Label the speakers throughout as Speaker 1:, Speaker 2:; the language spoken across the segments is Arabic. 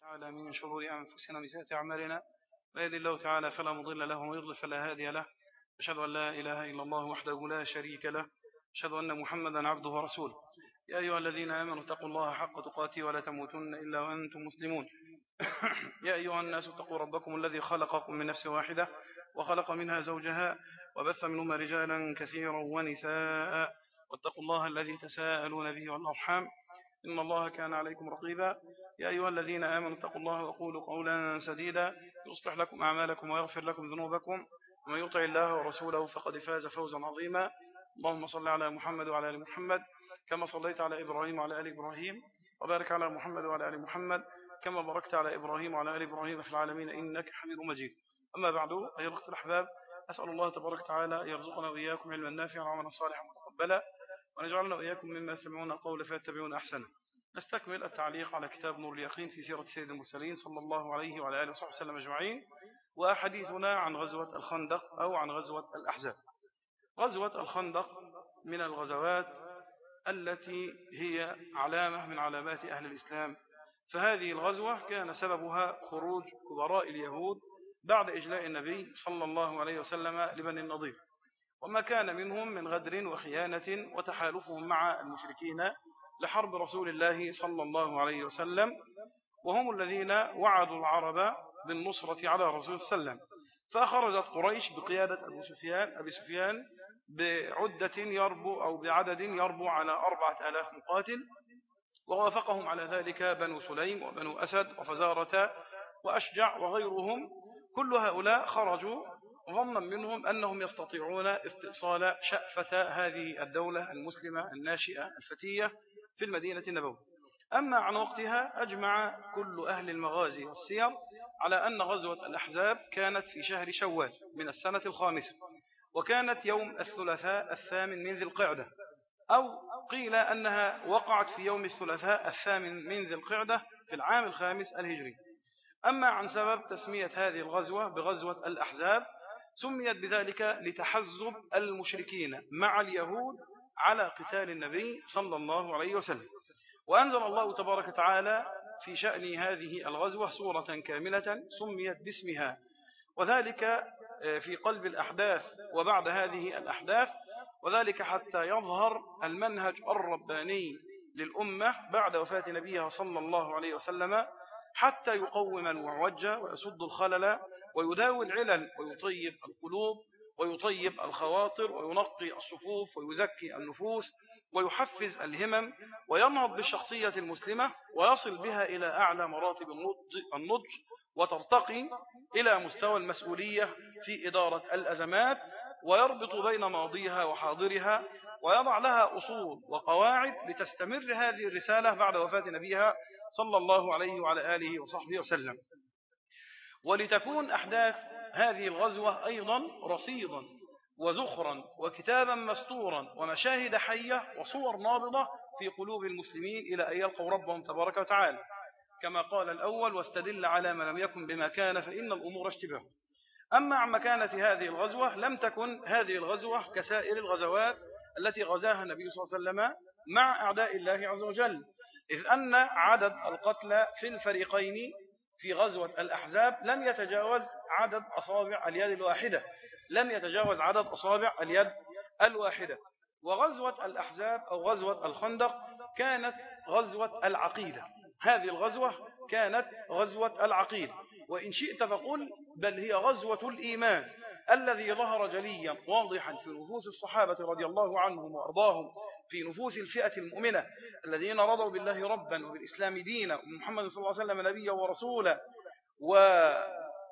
Speaker 1: تعالى من شرور أنفسنا وسيئات أعمالنا. ويهد الله تعالى فلا مضل له ويضل فلا هادي له. أشهد أن لا إله إلا الله وحده لا شريك له. أشهد أن محمدا عبده ورسوله. يا أيها الذين آمنوا اتقوا الله حق تقاته ولا تموتن إلا وأنتم مسلمون. يا أيها الناس اتقوا ربكم الذي خلقكم من نفس واحدة وخلق منها زوجها وبث منهما رجالا كثيرا ونساء. واتقوا الله الذي تساءلون به والأرحام. إن الله كان عليكم رقيبا. يا أيها الذين آمنوا اتقوا الله وقولوا قولا سديدا. يصلح لكم أعمالكم ويغفر لكم ذنوبكم. ومن يطع الله ورسوله فقد فاز فوزا عظيما. اللهم صل على محمد وعلى آل محمد كما صليت على إبراهيم وعلى آل إبراهيم. وبارك على محمد وعلى آل محمد كما باركت على إبراهيم وعلى آل إبراهيم في العالمين إنك حميد مجيد. أما بعد أيها الأخوة الأحباب أسأل الله تبارك وتعالى يرزقنا وإياكم علما نافعا وعملا صالحا متقبلا. ونجعلنا وإياكم مما يستمعون القول فيتبعون أحسنه. نستكمل التعليق على كتاب نور اليقين في سيرة سيد المرسلين صلى الله عليه وعلى آله وصحبه وسلم أجمعين وحديثنا عن غزوة الخندق أو عن غزوة الأحزاب. غزوة الخندق من الغزوات التي هي علامة من علامات أهل الإسلام. فهذه الغزوة كان سببها خروج كبراء اليهود بعد إجلاء النبي صلى الله عليه وسلم لبني النضير. وما كان منهم من غدر وخيانة وتحالفهم مع المشركين لحرب رسول الله صلى الله عليه وسلم وهم الذين وعدوا العرب بالنصرة على رسول وسلم. فخرجت قريش بقيادة أبو سفيان أبي سفيان بعدة يربو أو بعدد يربو على أربعة آلاف مقاتل ووافقهم على ذلك بنو سليم وبنو أسد وفزارة وأشجع وغيرهم. كل هؤلاء خرجوا ظنا منهم أنهم يستطيعون استئصال شأفة هذه الدولة المسلمة الناشئة الفتية في المدينة النبوية. أما عن وقتها أجمع كل أهل المغازي والسير على أن غزوة الأحزاب كانت في شهر شوال من السنة الخامسة وكانت يوم الثلاثاء الثامن من ذي القعدة أو قيل أنها وقعت في يوم الثلاثاء الثامن من ذي القعدة في العام الخامس الهجري. أما عن سبب تسمية هذه الغزوة بغزوة الأحزاب سميت بذلك لتحزب المشركين مع اليهود على قتال النبي صلى الله عليه وسلم. وأنزل الله تبارك وتعالى في شأن هذه الغزوة سورة كاملة سميت باسمها. وذلك آه، في قلب الأحداث وبعد هذه الأحداث وذلك حتى يظهر المنهج الرباني للأمة بعد وفاة نبيها صلى الله عليه وسلم حتى يقوم المعوج ويسد الخلل ويداوي العلل ويطيب القلوب ويطيب الخواطر وينقي الصفوف ويزكي النفوس ويحفز الهمم وينهض بالشخصية المسلمة ويصل بها إلى أعلى مراتب النضج وترتقي إلى مستوى المسؤولية في إدارة الأزمات ويربط بين ماضيها وحاضرها ويضع لها أصول وقواعد لتستمر هذه الرسالة بعد وفاة نبيها صلى الله عليه وعلى آله وصحبه وسلم. ولتكون أحداث هذه الغزوة أيضا رصيدا وزخرا وكتابا مستورا ومشاهد حية وصور نابضة في قلوب المسلمين إلى أن يلقوا ربهم تبارك وتعالى. كما قال الأول واستدل على ما لم يكن بما كان فإن الأمور اشتباه أما عن مكانة هذه الغزوة لم تكن هذه الغزوة كسائر الغزوات التي غزاها النبي صلى الله عليه وسلم مع أعداء الله عز وجل. إذ أن عدد القتلى في الفريقين في غزوة الأحزاب لم يتجاوز عدد أصابع اليد الواحدة. لم يتجاوز عدد أصابع اليد الواحدة. وغزوة الأحزاب أو غزوة الخندق كانت غزوة العقيدة. هذه الغزوة كانت غزوة العقيدة. وإن شئت فقل بل هي غزوة الإيمان الذي ظهر جليا واضحا في نفوس الصحابة رضي الله عنهم وأرضاهم. في نفوس الفئة المؤمنة الذين رضوا بالله ربا وبالإسلام دينا ومحمد صلى الله عليه وسلم نبيا ورسولا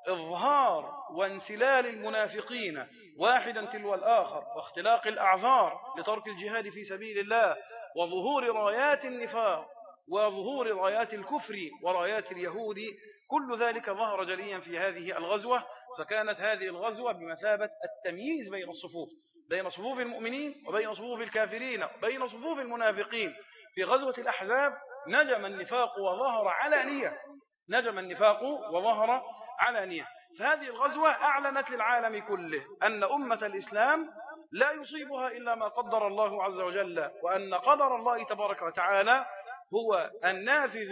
Speaker 1: وإظهار وانسلال المنافقين واحدا تلو الآخر واختلاق الأعذار لترك الجهاد في سبيل الله وظهور رايات النفاق وظهور رايات الكفر ورايات اليهود كل ذلك ظهر جليا في هذه الغزوة فكانت هذه الغزوة بمثابة التمييز بين الصفوف. بين صفوف المؤمنين وبين صفوف الكافرين وبين صفوف المنافقين. في غزوة الأحزاب نجم النفاق وظهر علانية نجم النفاق وظهر علانية فهذه الغزوة أعلنت للعالم كله أن أمة الإسلام لا يصيبها إلا ما قدر الله عز وجل وأن قدر الله تبارك وتعالى هو النافذ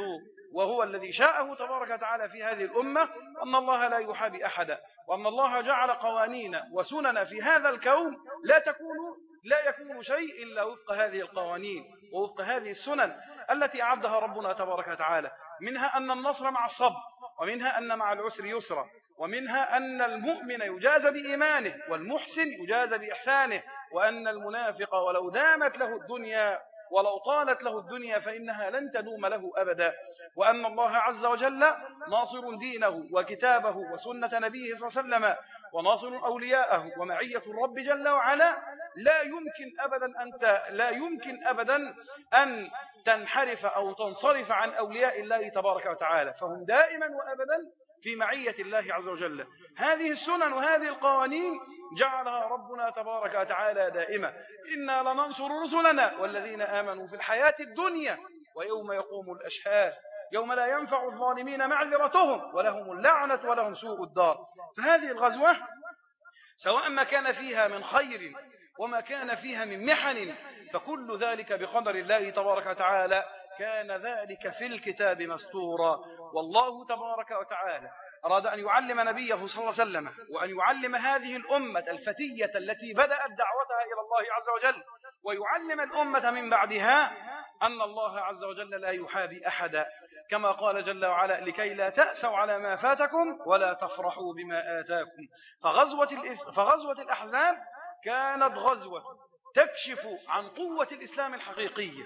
Speaker 1: وهو الذي شاءه تبارك وتعالى في هذه الأمة أن الله لا يحابي أحدا وأن الله جعل قوانين وسنن في هذا الكون لا تكون لا يكون شيء إلا وفق هذه القوانين ووفق هذه السنن التي أعدها ربنا تبارك وتعالى. منها أن النصر مع الصبر ومنها أن مع العسر يسرا ومنها أن المؤمن يجاز بإيمانه والمحسن يجاز بإحسانه وأن المنافق ولو دامت له الدنيا ولو طالت له الدنيا فإنها لن تدوم له أبدا. وأن الله عز وجل ناصر دينه وكتابه وسنة نبيه صلى الله عليه وسلم وناصر أولياءه ومعية الرب جل وعلا لا يمكن أبدا أن لا يمكن أبدا أن تنحرف أو تنصرف عن أولياء الله تبارك وتعالى. فهم دائما وأبدا في معية الله عز وجل. هذه السنن وهذه القوانين جعلها ربنا تبارك وتعالى دائمة. إنا لننصر رسلنا والذين آمنوا في الحياة الدنيا ويوم يقوم الأشهاد. يوم لا ينفع الظالمين معذرتهم ولهم اللعنة ولهم سوء الدار. فهذه الغزوة سواء ما كان فيها من خير وما كان فيها من محن فكل ذلك بقدر الله تبارك وتعالى كان ذلك في الكتاب مستورا. والله تبارك وتعالى أراد أن يعلم نبيه صلى الله عليه وسلم وأن يعلم هذه الأمة الفتية التي بدأت دعوتها إلى الله عز وجل ويعلم الأمة من بعدها أن الله عز وجل لا يحابي أحدا. كما قال جل وعلا لكي لا تأسوا على ما فاتكم ولا تفرحوا بما آتاكم. فغزوة, فغزوة الأحزاب كانت غزوة تكشف عن قوة الإسلام الحقيقية.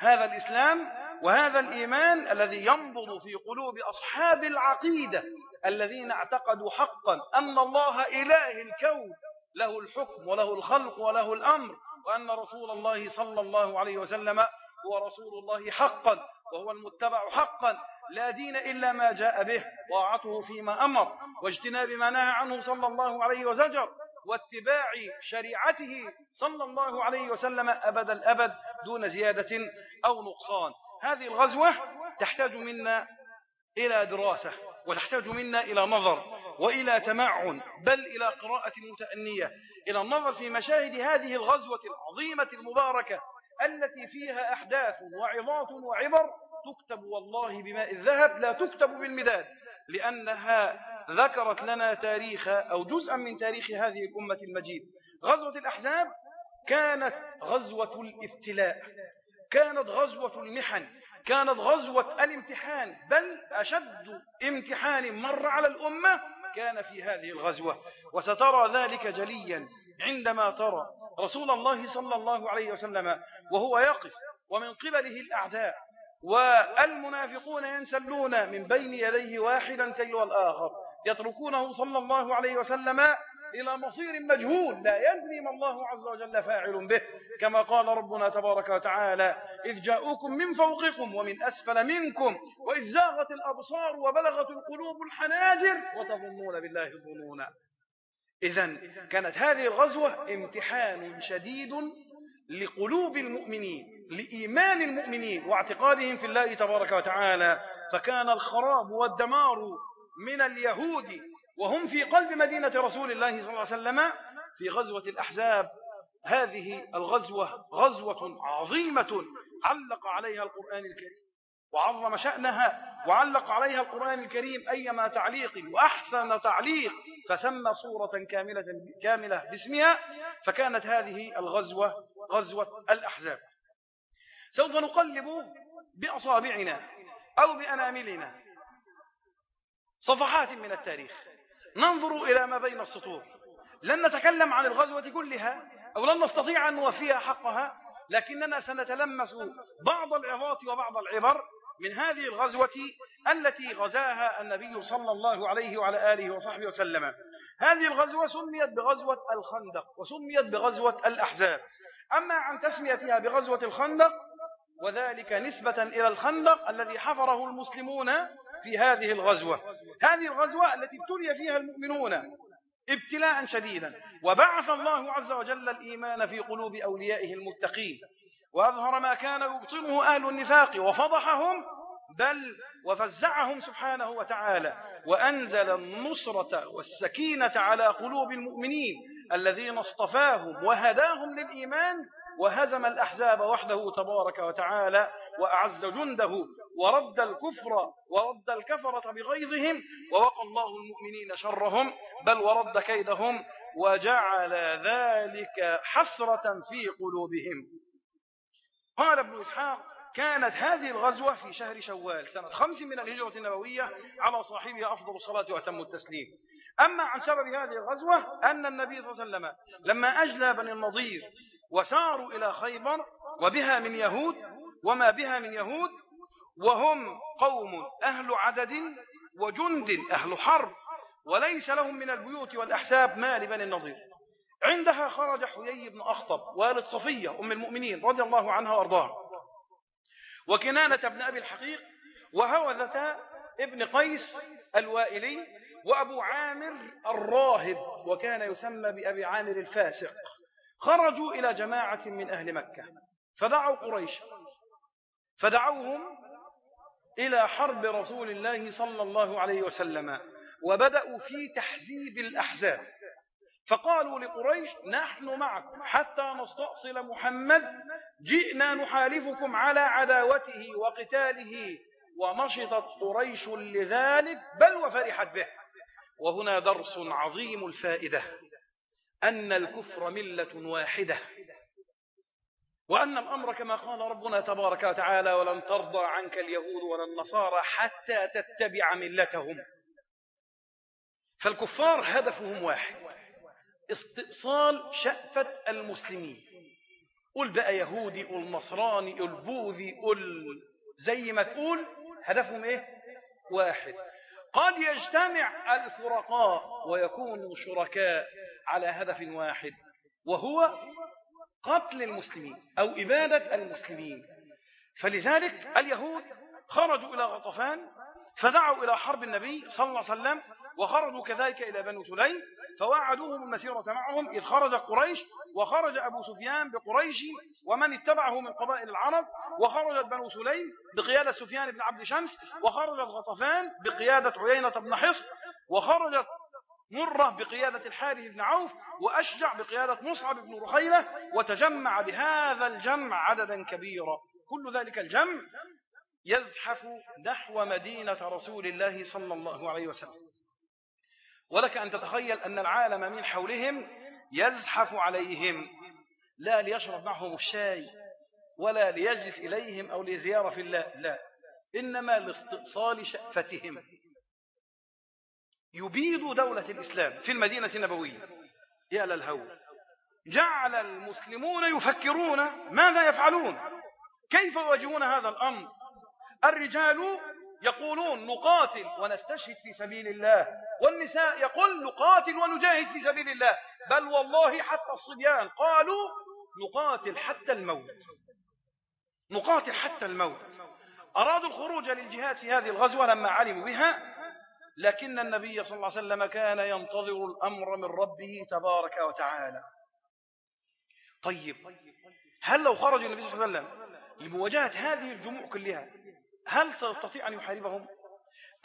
Speaker 1: هذا الإسلام وهذا الإيمان الذي ينبض في قلوب أصحاب العقيدة الذين اعتقدوا حقا أن الله إله الكون له الحكم وله الخلق وله الأمر وأن رسول الله صلى الله عليه وسلم هو رسول الله حقا وهو المتبع حقا. لا دين إلا ما جاء به طاعته فيما أمر واجتناب ما نهى عنه صلى الله عليه وزجر واتباع شريعته صلى الله عليه وسلم أبد الأبد دون زيادة أو نقصان. هذه الغزوة تحتاج منا إلى دراسة وتحتاج منا إلى نظر وإلى تمعن بل إلى قراءة متأنية. إلى النظر في مشاهد هذه الغزوة العظيمة المباركة التي فيها أحداث وعظات وعبر تكتب والله بماء الذهب لا تكتب بالمداد. لأنها ذكرت لنا تاريخ أو جزءا من تاريخ هذه الأمة المجيد. غزوة الأحزاب كانت غزوة الابتلاء كانت غزوة المحن كانت غزوة الامتحان بل أشد امتحان مر على الأمة كان في هذه الغزوة. وسترى ذلك جليا عندما ترى رسول الله صلى الله عليه وسلم وهو يقف ومن قبله الأعداء والمنافقون ينسلون من بين يديه واحدا تلو الآخر يتركونه صلى الله عليه وسلم إلى مصير مجهول لا يدري ما الله عز وجل فاعل به. كما قال ربنا تبارك وتعالى إذ جاءوكم من فوقكم ومن أسفل منكم وإذ زاغت الأبصار وبلغت القلوب الحناجر وتظنون بالله الظنونا. إذا كانت هذه الغزوة امتحان شديد لقلوب المؤمنين. لإيمان المؤمنين واعتقادهم في الله تبارك وتعالى فكان الخراب والدمار من اليهود وهم في قلب مدينة رسول الله صلى الله عليه وسلم في غزوة الأحزاب. هذه الغزوة غزوة عظيمة علق عليها القرآن الكريم وعظم شأنها وعلق عليها القرآن الكريم أيما تعليق وأحسن تعليق فسمى صورة كاملة, كاملة باسمها فكانت هذه الغزوة غزوة الأحزاب. سوف نقلب بأصابعنا أو بأناملنا. صفحات من التاريخ. ننظر إلى ما بين السطور. لن نتكلم عن الغزوة كلها أو لن نستطيع أن نوفيها حقها لكننا سنتلمس بعض العظات وبعض العبر من هذه الغزوة التي غزاها النبي صلى الله عليه وعلى آله وصحبه وسلم. هذه الغزوة سميت بغزوة الخندق وسميت بغزوة الأحزاب. أما عن تسميتها بغزوة الخندق وذلك نسبة إلى الخندق الذي حفره المسلمون في هذه الغزوة. هذه الغزوة التي ابتلي فيها المؤمنون ابتلاء شديدا. وبعث الله عز وجل الإيمان في قلوب أوليائه المتقين. وأظهر ما كان يبطنه أهل النفاق وفضحهم بل وفزعهم سبحانه وتعالى. وأنزل النصرة والسكينة على قلوب المؤمنين الذين اصطفاهم وهداهم للإيمان وهزم الأحزاب وحده تبارك وتعالى وأعز جنده ورد الكفر ورد الكفرة بغيظهم ووقى الله المؤمنين شرهم بل ورد كيدهم وجعل ذلك حسرة في قلوبهم. قال ابن إسحاق كانت هذه الغزوة في شهر شوال سنة خمس من الهجرة النبوية على صاحبها أفضل الصلاة وأتم التسليم. أما عن سبب هذه الغزوة أن النبي صلى الله عليه وسلم لما أجلى بني النضير وساروا إلى خيبر وبها من يهود وما بها من يهود وهم قوم أهل عدد وجند أهل حرب وليس لهم من البيوت والأحساب ما لبني النضير. عندها خرج حيي بن أخطب والد صفية أم المؤمنين رضي الله عنها وأرضاها. وكنانة بن أبي الحقيق وهوذة ابن قيس الوائلي وأبو عامر الراهب وكان يسمى بأبي عامر الفاسق. خرجوا إلى جماعة من أهل مكة. فدعوا قريش. فدعوهم إلى حرب رسول الله صلى الله عليه وسلم وبدأوا في تحزيب الأحزاب. فقالوا لقريش نحن معكم حتى نستأصل محمد جئنا نحالفكم على عداوته وقتاله ونشطت قريش لذلك بل وفرحت به. وهنا درس عظيم الفائدة. أن الكفر ملة واحدة وأن الأمر كما قال ربنا تبارك وتعالى ولن ترضى عنك اليهود ولا النصارى حتى تتبع ملتهم فالكفار هدفهم واحد استئصال شأفة المسلمين. قل بقى يهودي قل نصراني قل بوذي قل زي ما تقول هدفهم إيه؟ واحد. قد يجتمع الفرقاء ويكونوا شركاء. على هدف واحد وهو قتل المسلمين أو إبادة المسلمين. فلذلك اليهود خرجوا إلى غطفان فدعوا إلى حرب النبي صلى الله عليه وسلم وخرجوا كذلك إلى بنو سليم فوعدوهم المسيرة معهم إذ خرج قريش وخرج أبو سفيان بقريش ومن اتبعه من قبائل العرب وخرجت بنو سليم بقيادة سفيان بن عبد شمس وخرجت غطفان بقيادة عيينة بن حصن وخرجت مرة بقيادة الحارث بن عوف وأشجع بقيادة مصعب بن رخيلة وتجمع بهذا الجمع عددا كبيرا. كل ذلك الجمع يزحف نحو مدينة رسول الله صلى الله عليه وسلم. ولك أن تتخيل أن العالم من حولهم يزحف عليهم لا ليشرب معهم الشاي ولا ليجلس إليهم أو لزيارة في الله لا إنما لاستئصال شأفتهم. يبيد دولة الإسلام في المدينة النبوية. يا للهول جعل المسلمون يفكرون ماذا يفعلون. كيف يواجهون هذا الأمر؟ الرجال يقولون نقاتل ونستشهد في سبيل الله. والنساء يقول نقاتل ونجاهد في سبيل الله. بل والله حتى الصبيان قالوا نقاتل حتى الموت. نقاتل حتى الموت. أرادوا الخروج للجهاد في هذه الغزوة لما علموا بها لكن النبي صلى الله عليه وسلم كان ينتظر الأمر من ربه تبارك وتعالى. طيب هل لو خرج النبي صلى الله عليه وسلم لمواجهة هذه الجموع كلها هل سيستطيع أن يحاربهم؟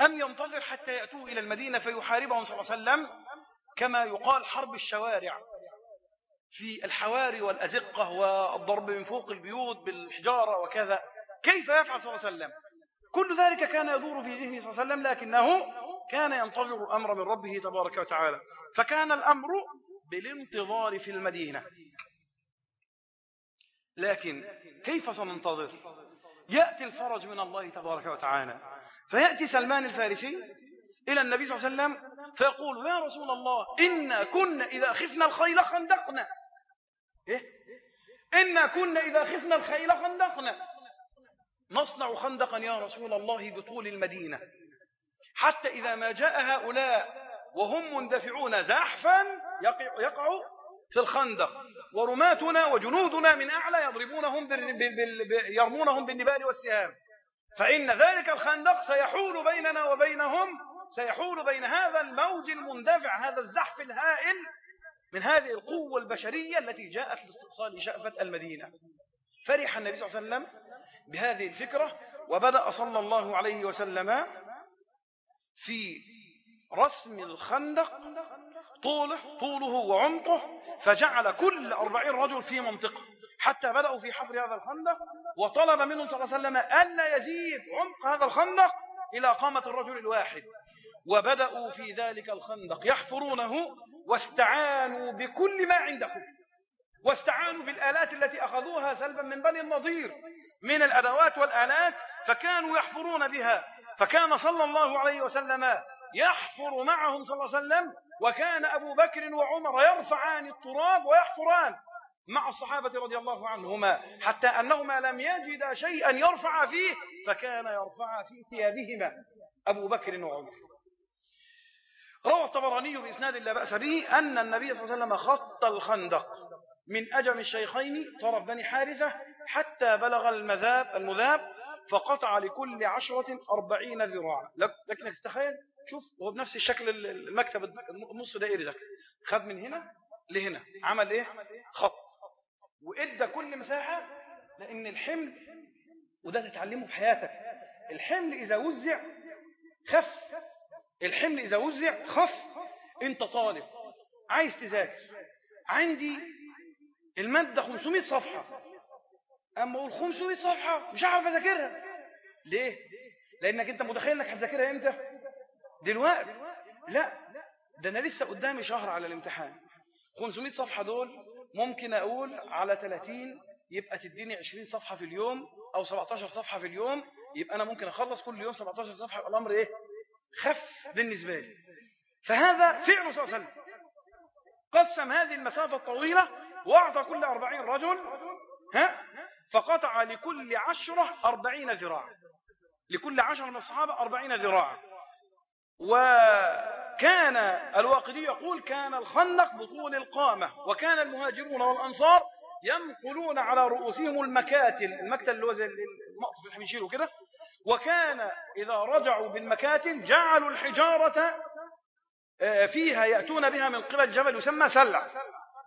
Speaker 1: أم ينتظر حتى يأتوا إلى المدينة فيحاربهم صلى الله عليه وسلم؟ كما يقال حرب الشوارع في الحواري والأزقة والضرب من فوق البيوت بالحجارة وكذا. كيف يفعل صلى الله عليه وسلم؟ كل ذلك كان يدور في ذهنه صلى الله عليه وسلم لكنه كان ينتظر الأمر من ربه تبارك وتعالى. فكان الأمر بالانتظار في المدينة. لكن كيف سننتظر؟ يأتي الفرج من الله تبارك وتعالى. فيأتي سلمان الفارسي إلى النبي صلى الله عليه وسلم فيقول يا رسول الله إنا كنا إذا خفنا الخيل خندقنا. إيه؟ إنا كنا إذا خفنا الخيل خندقنا. نصنع خندقا يا رسول الله بطول المدينة. حتى إذا ما جاء هؤلاء وهم مندفعون زحفا يقع, في الخندق. ورماتنا وجنودنا من أعلى يضربونهم يرمونهم بالنبال والسهام. فإن ذلك الخندق سيحول بيننا وبينهم سيحول بين هذا الموج المندفع هذا الزحف الهائل من هذه القوة البشرية التي جاءت لاستئصال شأفة المدينة. فرح النبي صلى الله عليه وسلم بهذه الفكرة وبدأ صلى الله عليه وسلم في رسم الخندق طوله طوله وعمقه فجعل كل أربعين رجل في منطقة حتى بدأوا في حفر هذا الخندق وطلب منهم صلى الله عليه وسلم ألا يزيد عمق هذا الخندق إلى قامة الرجل الواحد. وبدأوا في ذلك الخندق يحفرونه واستعانوا بكل ما عندهم واستعانوا بالآلات التي أخذوها سلبا من بني النضير من الأدوات والآلات فكانوا يحفرون بها. فكان صلى الله عليه وسلم يحفر معهم صلى الله عليه وسلم وكان أبو بكر وعمر يرفعان التراب ويحفران مع الصحابة رضي الله عنهما حتى أنهما لم يجد شيئا يرفع فيه فكان يرفع في ثيابهما أبو بكر وعمر. روى الطبراني بإسناد لا بأس به أن النبي صلى الله عليه وسلم خط الخندق من أجم الشيخين طرف بني حارثة حتى بلغ المذاب المذاب فقطع لكل عشرة أربعين ذراعا. لكنك تخيل شوف هو بنفس الشكل المكتب النص دائري ده. خد من هنا لهنا. عمل إيه؟ خط. وإدى كل مساحة لأن الحمل وده تتعلمه في حياتك. الحمل إذا وزع خف. الحمل إذا وزع خف. أنت طالب. عايز تذاكر. عندي المادة 500 صفحة. أما أقول 500 صفحة مش هعرف أذاكرها. ليه؟ لأنك أنت متخيل إنك هتذاكرها إمتى؟ دلوقتي. لا ده أنا لسه قدامي شهر على الامتحان. 500 صفحة دول ممكن أقول على 30 يبقى تديني 20 صفحة في اليوم أو 17 صفحة في اليوم يبقى أنا ممكن أخلص كل يوم 17 صفحة يبقى الأمر إيه؟ خف بالنسبة لي. فهذا فعل صلى الله عليه وسلم. قسم هذه المسافة الطويلة وأعطى كل 40 رجل ها؟ فقطع لكل عشرة أربعين ذراعا. لكل عشرة من الصحابة أربعين ذراعا. وكان الواقدي يقول كان الخندق بطول القامة وكان المهاجرون والأنصار ينقلون على رؤوسهم المكاتل المكتل اللي هو زي المقصف اللي بنشيله كده. وكان إذا رجعوا بالمكاتل جعلوا الحجارة آه، فيها يأتون بها من قبل جبل يسمى سلع.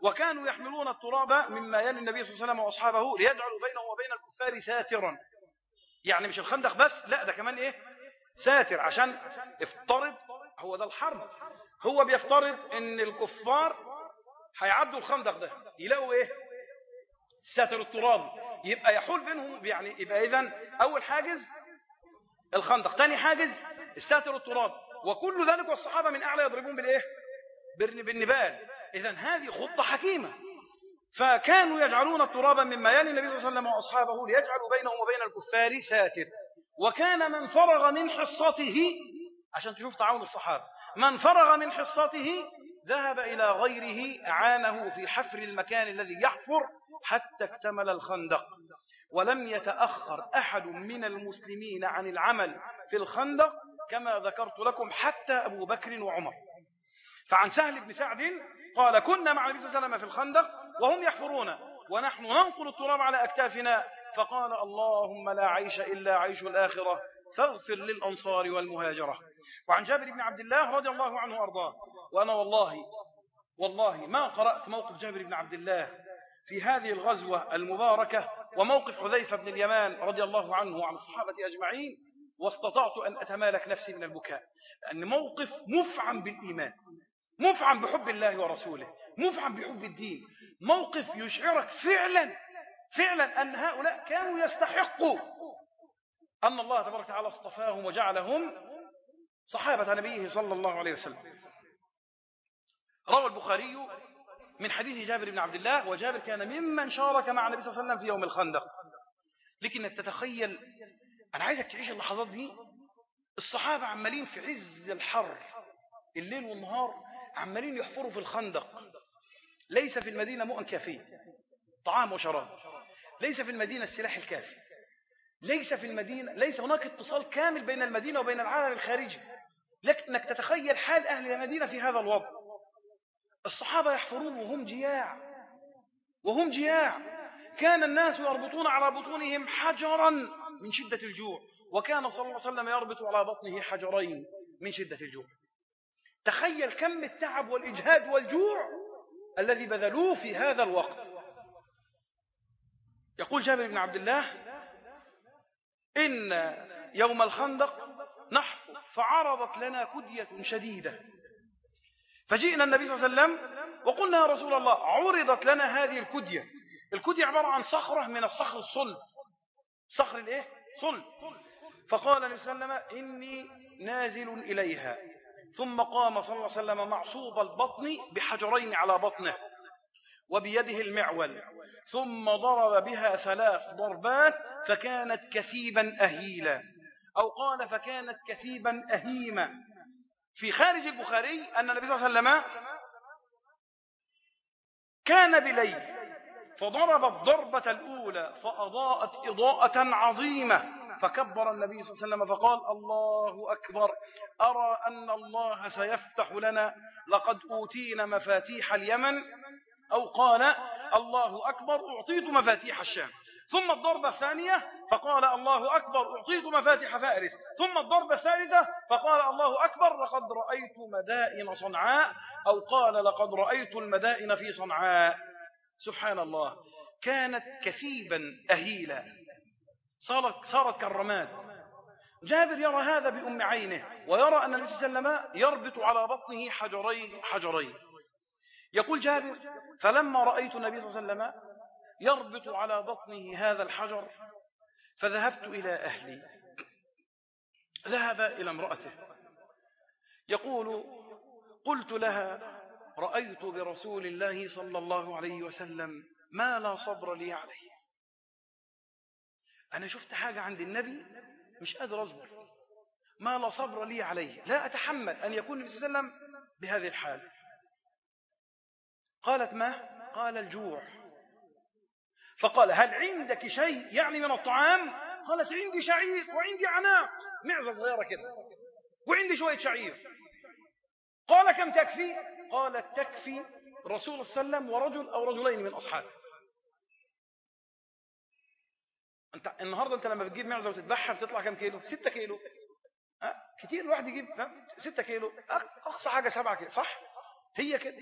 Speaker 1: وكانوا يحملون التراب مما يلي النبي صلى الله عليه وسلم وأصحابه ليجعلوا بينه وبين الكفار ساترا. يعني مش الخندق بس لا ده كمان إيه؟ ساتر. عشان افترض هو ده الحرب. هو بيفترض إن الكفار هيعدوا الخندق ده يلاقوا إيه؟ ساتر التراب. يبقى يحول بينهم يعني يبقى اذا أول حاجز الخندق ثاني حاجز الساتر التراب. وكل ذلك والصحابة من أعلى يضربون بالإيه؟ بالنبال. اذا هذه خطة حكيمة. فكانوا يجعلون التراب مما يلي النبي صلى الله عليه وسلم وأصحابه ليجعلوا بينهم وبين الكفار ساتر. وكان من فرغ من حصته عشان تشوف تعاون الصحابة من فرغ من حصته ذهب إلى غيره أعانه في حفر المكان الذي يحفر حتى اكتمل الخندق. ولم يتأخر أحد من المسلمين عن العمل في الخندق كما ذكرت لكم حتى أبو بكر وعمر. فعن سهل بن سعد قال كنا مع النبي صلى الله عليه وسلم في الخندق وهم يحفرون ونحن ننقل التراب على أكتافنا. فقال اللهم لا عيش إلا عيش الآخرة فاغفر للأنصار والمهاجرة. وعن جابر بن عبد الله رضي الله عنه وأرضاه وأنا والله والله ما قرأت موقف جابر بن عبد الله في هذه الغزوة المباركة وموقف حذيفة بن اليمان رضي الله عنه وعن الصحابة أجمعين واستطعت أن أتمالك نفسي من البكاء. لأن موقف مفعم بالإيمان. مفعم بحب الله ورسوله مفعم بحب الدين. موقف يشعرك فعلا فعلا أن هؤلاء كانوا يستحقوا أن الله تبارك وتعالى اصطفاهم وجعلهم صحابة نبيه صلى الله عليه وسلم. روى البخاري من حديث جابر بن عبد الله وجابر كان ممن شارك مع النبي صلى الله عليه وسلم في يوم الخندق. لكنك تتخيل أنا عايزك تعيش اللحظات دي الصحابة عمالين في عز الحر الليل والنهار عمالين يحفروا في الخندق. ليس في المدينة مؤن كافية طعام وشراب. ليس في المدينة السلاح الكافي. ليس في المدينة ليس هناك اتصال كامل بين المدينة وبين العالم الخارجي. لكنك تتخيل حال أهل المدينة في هذا الوضع. الصحابة يحفرون وهم جياع. وهم جياع. كان الناس يربطون على بطونهم حجرا من شدة الجوع. وكان صلى الله عليه وسلم يربط على بطنه حجرين من شدة الجوع. تخيل كم التعب والإجهاد والجوع الذي بذلوه في هذا الوقت. يقول جابر بن عبد الله إن يوم الخندق نحفر فعرضت لنا كدية شديدة. فجئنا النبي صلى الله عليه وسلم وقلنا يا رسول الله عرضت لنا هذه الكدية. الكدي عبارة عن صخرة من الصخر الصلب. صخر الإيه؟ صلب. فقال النبي صلى الله عليه وسلم إني نازل إليها. ثم قام صلى الله عليه وسلم معصوب البطن بحجرين على بطنه وبيده المعول ثم ضرب بها ثلاث ضربات فكانت كثيبا أهيلا أو قال فكانت كثيبا أهيما. في خارج البخاري أن النبي صلى الله عليه وسلم كان بليل فضرب الضربة الأولى فأضاءت إضاءة عظيمة. فكبر النبي صلى الله عليه وسلم فقال الله أكبر أرى أن الله سيفتح لنا لقد أوتينا مفاتيح اليمن أو قال الله أكبر أعطيت مفاتيح الشام. ثم الضربة الثانية فقال الله أكبر أعطيت مفاتيح فارس. ثم الضربة الثالثة فقال الله أكبر لقد رأيت مدائن صنعاء أو قال لقد رأيت المدائن في صنعاء. سبحان الله كانت كثيبا أهيلا. صارت, صارت كالرماد جابر يرى هذا بأم عينه ويرى أن النبي صلى الله عليه وسلم يربط على بطنه حجرين حجرين يقول جابر فلما رأيت النبي صلى الله عليه وسلم يربط على بطنه هذا الحجر فذهبت إلى أهلي. ذهب إلى امرأته. يقول قلت لها رأيت برسول الله صلى الله عليه وسلم ما لا صبر لي عليه. أنا شفت حاجة عند النبي مش قادر أصبر. ما لا صبر لي عليه. لا أتحمل أن يكون النبي صلى الله عليه وسلم بهذه الحال. قالت ما؟ قال الجوع. فقال هل عندك شيء يعني من الطعام؟ قالت عندي شعير وعندي عناق. معزة صغيرة كده. وعندي شوية شعير. قال كم تكفي؟ قالت تكفي رسول صلى الله عليه وسلم ورجل أو رجلين من أصحابه. انت النهاردة انت لما بتجيب معزة وتذبحها بتطلع كم كيلو؟ ستة كيلو. أه؟ كتير الواحد يجيب ستة كيلو. أقصى حاجة سبعة كيلو صح؟ هي كده.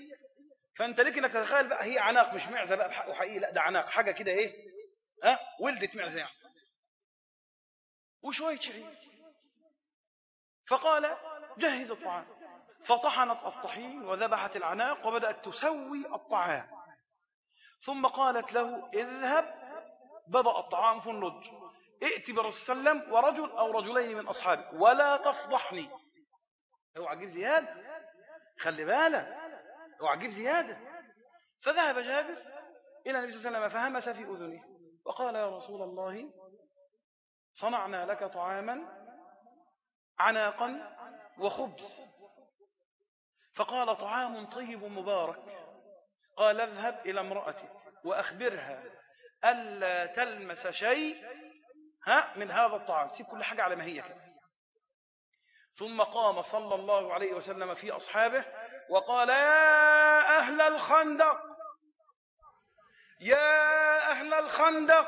Speaker 1: فانت ليك انك تتخيل بقى هي عناق مش معزة بقى بحقه حقيقي لا ده عناق. حاجة كده إيه ها؟ أه؟ ولدت معزة يعني. وشوية شعير. فقال جهز الطعام. فطحنت الطحين وذبحت العناق وبدأت تسوي الطعام. ثم قالت له اذهب بدأ الطعام في النضج. ائت برسول وسلم ورجل أو رجلين من أصحابه ولا تفضحني اوعى تجيب زيادة. خلي بالك. اوعى تجيب زيادة. فذهب جابر إلى النبي صلى الله عليه وسلم فهمس في أذنه. وقال يا رسول الله صنعنا لك طعاما عناقا وخبز. فقال طعام طيب مبارك. قال اذهب إلى امرأتك وأخبرها ألا تلمس شيء ها من هذا الطعام. سيب كل حاجة على ما هي كده. ثم قام صلى الله عليه وسلم في أصحابه وقال يا أهل الخندق يا أهل الخندق.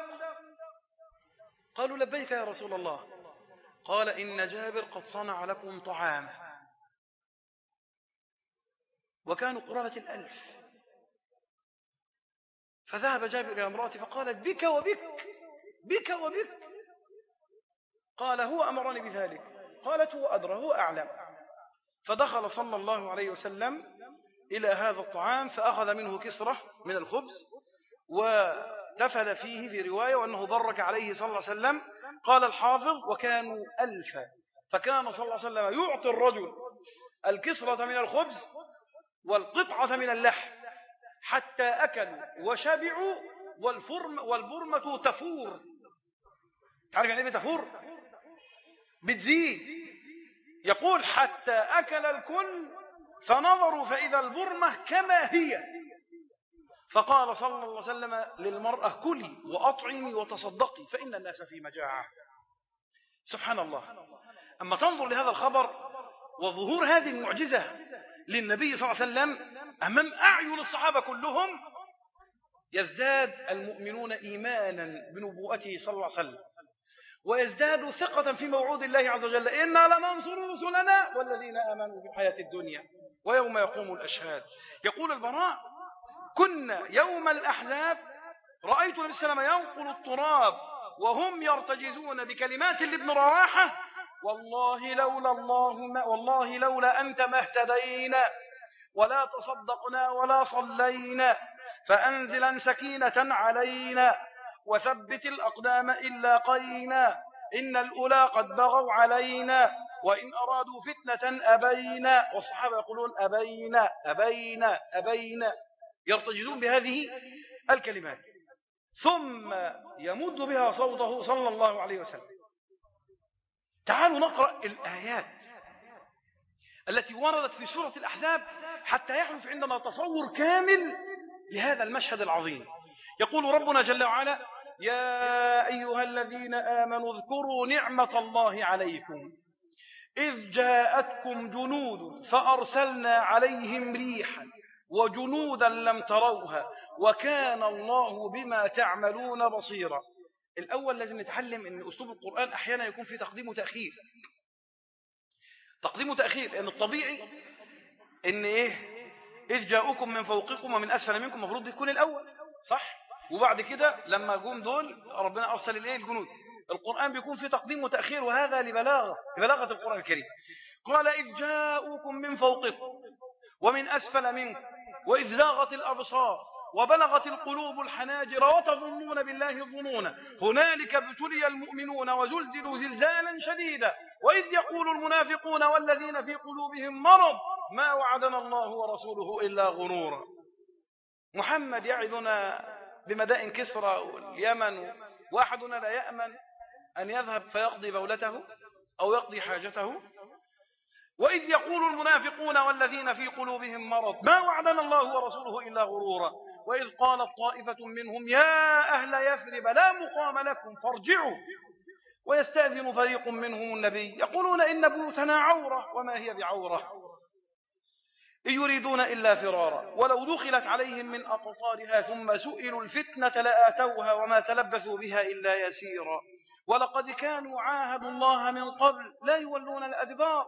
Speaker 1: قالوا لبيك يا رسول الله. قال إن جابر قد صنع لكم طعاما. وكانوا قرابة الألف. فذهب جابر إلى امرأته فقالت بك وبك بك وبك. قال هو أمرني بذلك. قالت هو أدرى هو أعلم. فدخل صلى الله عليه وسلم إلى هذا الطعام فأخذ منه كسرة من الخبز وتفل فيه في رواية وأنه برك عليه صلى الله عليه وسلم. قال الحافظ وكانوا ألفا فكان صلى الله عليه وسلم يعطي الرجل الكسرة من الخبز والقطعة من اللحم. حتى أكلوا وشبعوا والفرم والبرمة تفور. تعرف يعني إيه تفور بتزيد. يقول حتى أكل الكل فنظروا فإذا البرمة كما هي. فقال صلى الله عليه وسلم للمرأة كلي وأطعمي وتصدقي فإن الناس في مجاعة. سبحان الله. أما تنظر لهذا الخبر وظهور هذه المعجزة للنبي صلى الله عليه وسلم أمام أعين الصحابة كلهم يزداد المؤمنون إيمانا بنبوءته صلى الله عليه وسلم ويزداد ثقة في موعود الله عز وجل. إنا لننصر رسلنا والذين آمنوا في الحياة الدنيا ويوم يقوم الأشهاد. يقول البراء كنا يوم الأحزاب رأيت النبي صلى الله عليه وسلم ينقل التراب وهم يرتجزون بكلمات لابن رواحة والله لولا الله ما والله لولا أنت ما اهتدينا ولا تصدقنا ولا صلينا فأنزلا سكينة علينا وثبت الأقدام إلا قينا إن الأولى قد بغوا علينا وإن أرادوا فتنة أبينا والصحابة يقولون أبينا أبينا أبينا. يرتجزون بهذه الكلمات. ثم يمد بها صوته صلى الله عليه وسلم. تعالوا نقرأ الآيات التي وردت في سورة الأحزاب حتى يحدث عندنا تصور كامل لهذا المشهد العظيم. يقول ربنا جل وعلا يا أيها الذين آمنوا اذكروا نعمة الله عليكم. إذ جاءتكم جنود فأرسلنا عليهم ريحا وجنودا لم تروها وكان الله بما تعملون بصيرا. الأول لازم نتعلم أن أسلوب القرآن أحيانا يكون فيه تقديم وتأخير. تقديم وتأخير لأن الطبيعي أن إيه؟ إذ جاءوكم من فوقكم ومن أسفل منكم مفروض يكون الأول صح؟ وبعد كده لما جم دول ربنا أرسل الإيه الجنود. القرآن بيكون فيه تقديم وتأخير وهذا لبلاغة لبلاغة القرآن الكريم. قال إذ جاءوكم من فوقكم ومن أسفل منكم وإذ زاغت الأبصار وبلغت القلوب الحناجر وتظنون بالله الظنون. هنالك ابتلي المؤمنون وزلزلوا زلزالا شديدا. وإذ يقول المنافقون والذين في قلوبهم مرض ما وعدنا الله ورسوله إلا غرورا. محمد يعدنا بمدائن كسرى واليمن واحدنا لا يأمن أن يذهب فيقضي بولته أو يقضي حاجته. وإذ يقول المنافقون والذين في قلوبهم مرض ما وعدنا الله ورسوله إلا غرورا. وإذ قالت طائفة منهم يا أهل يثرب لا مقام لكم فارجعوا. ويستأذن فريق منهم النبي يقولون إن بيوتنا عورة وما هي بعورة? إن يريدون إلا فرارا. ولو دخلت عليهم من أقطارها ثم سئلوا الفتنة لآتوها وما تلبثوا بها إلا يسيرا. ولقد كانوا عاهدوا الله من قبل لا يولون الأدبار.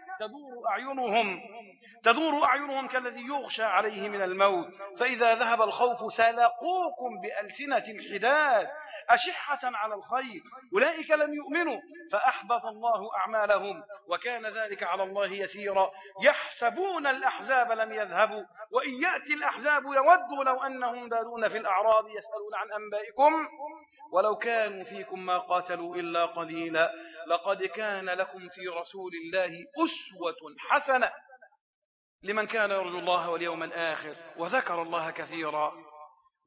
Speaker 1: تدور أعينهم تدور أعينهم كالذي يغشى عليه من الموت. فإذا ذهب الخوف سلقوكم بألسنة حداد أشحة على الخير. أولئك لم يؤمنوا فأحبط الله أعمالهم وكان ذلك على الله يسيرا. يحسبون الأحزاب لم يذهبوا وإن يأتي الأحزاب يودوا لو أنهم دارون في الأعراب يسألون عن أنبائكم. ولو كانوا فيكم ما قاتلوا إلا قليلا. لقد كان لكم في رسول الله أسوة حسنة لمن كان يرجو الله واليوم الآخر وذكر الله كثيرا.